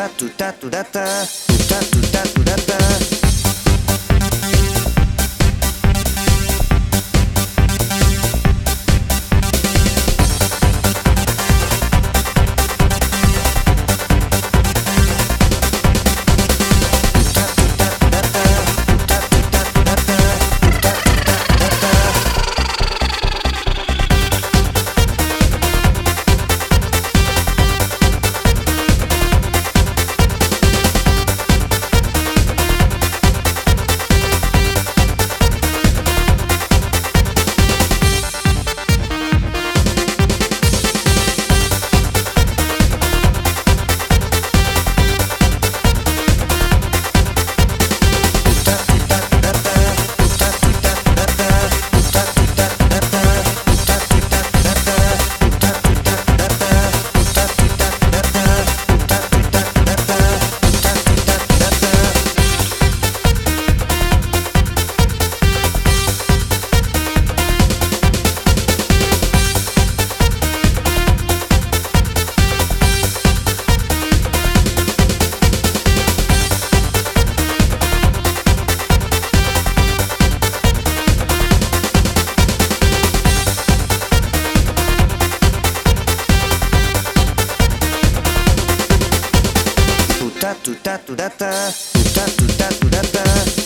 タトゥタトゥダタトゥタトタトゥタトゥタタタトゥタトゥタ